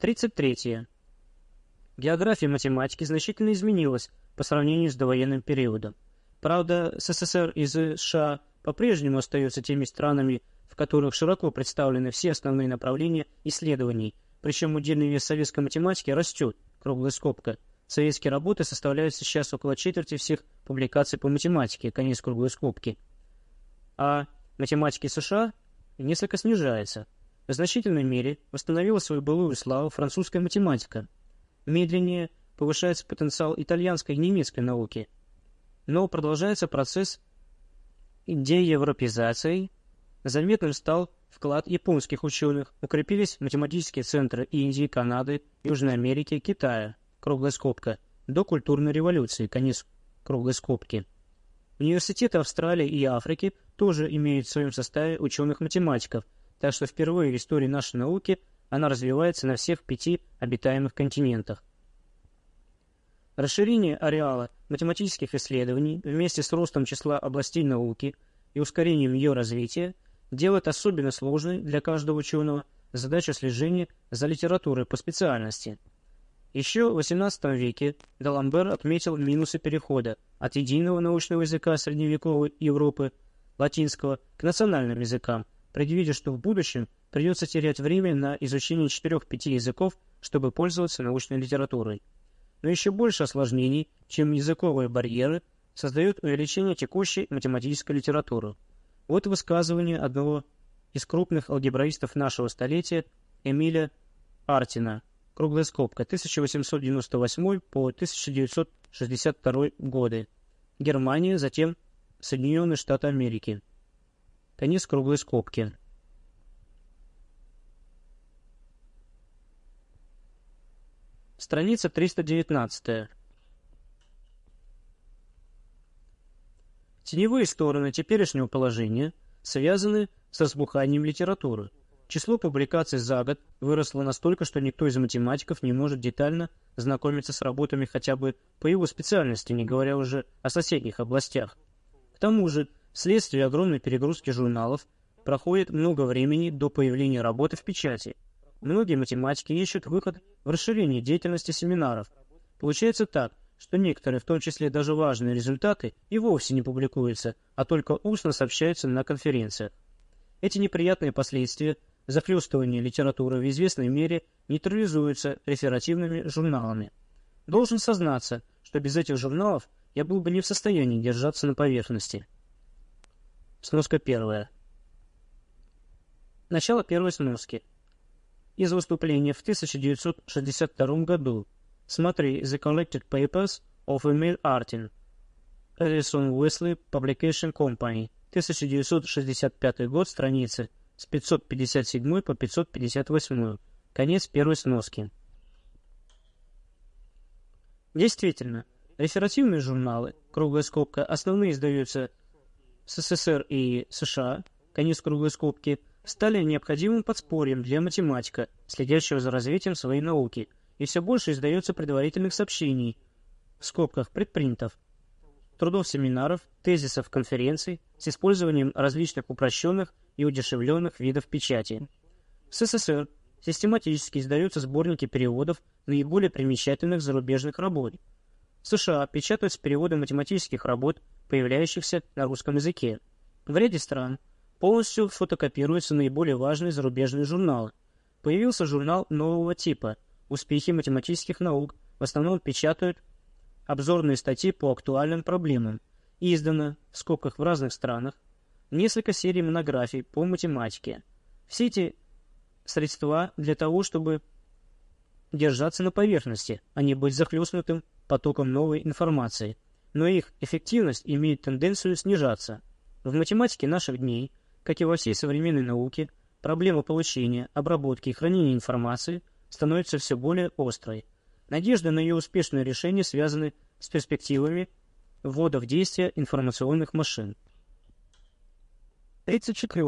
33. География математики значительно изменилась по сравнению с довоенным периодом. Правда, СССР и США по-прежнему остаются теми странами, в которых широко представлены все основные направления исследований, причем удельный вес советской математики растет, круглая скобка. Советские работы составляют сейчас около четверти всех публикаций по математике, конец круглой скобки. А математики США несколько снижается. В значительной мере восстановила свою былую славу французская математика. Медленнее повышается потенциал итальянской и немецкой науки. Но продолжается процесс деевропизации. Заметным стал вклад японских ученых, укрепились математические центры Индии, Канады, Южной Америки, Китая, круглая скобка, до культурной революции, конец круглой скобки. Университеты Австралии и Африки тоже имеют в своем составе ученых-математиков, так что впервые в истории нашей науки она развивается на всех пяти обитаемых континентах. Расширение ареала математических исследований вместе с ростом числа областей науки и ускорением ее развития делает особенно сложной для каждого ученого задачу слежения за литературой по специальности. Еще в XVIII веке Даламбер отметил минусы перехода от единого научного языка средневековой Европы, латинского, к национальным языкам, предвидя, что в будущем придется терять время на изучение четырех-пяти языков, чтобы пользоваться научной литературой. Но еще больше осложнений, чем языковые барьеры, создает увеличение текущей математической литературы. Вот высказывание одного из крупных алгебраистов нашего столетия Эмиля Артина, круглая скобка, 1898 по 1962 годы. Германия, затем Соединенные Штаты Америки. Конец круглой скобки. Страница 319. Теневые стороны теперешнего положения связаны с разбуханием литературы. Число публикаций за год выросло настолько, что никто из математиков не может детально знакомиться с работами хотя бы по его специальности, не говоря уже о соседних областях. К тому же, вследствие огромной перегрузки журналов, проходит много времени до появления работы в печати – Многие математики ищут выход в расширение деятельности семинаров. Получается так, что некоторые, в том числе даже важные результаты, и вовсе не публикуются, а только устно сообщаются на конференциях. Эти неприятные последствия захлестывания литературы в известной мере нейтрализуются реферативными журналами. Должен сознаться, что без этих журналов я был бы не в состоянии держаться на поверхности. Сноска первая. Начало первой сноски из выступления в 1962 году. Смотри The Collected Papers of Emil Artin. Edison Wesley Publication Company. 1965 год, страницы с 557 по 558. Конец первой сноски. Действительно, реферативные журналы, круглая скобка, основные издаются СССР и США, конец круглой скобки, стали необходимым подспорьем для математика, следящего за развитием своей науки, и все больше издается предварительных сообщений, в скобках предпринтов, трудов семинаров, тезисов конференций с использованием различных упрощенных и удешевленных видов печати. В СССР систематически издаются сборники переводов наиболее примечательных зарубежных работ. В США печатаются переводы математических работ, появляющихся на русском языке. В ряде стран – Полностью фотокопируются наиболее важные зарубежные журналы. Появился журнал нового типа «Успехи математических наук», в основном печатают обзорные статьи по актуальным проблемам. Издано, в скобках в разных странах, несколько серий монографий по математике. Все эти средства для того, чтобы держаться на поверхности, а не быть захлестнутым потоком новой информации. Но их эффективность имеет тенденцию снижаться. В математике наших дней как и во всей современной науке, проблема получения, обработки и хранения информации становится все более острой. Надежды на ее успешное решение связаны с перспективами ввода в действие информационных машин. 34.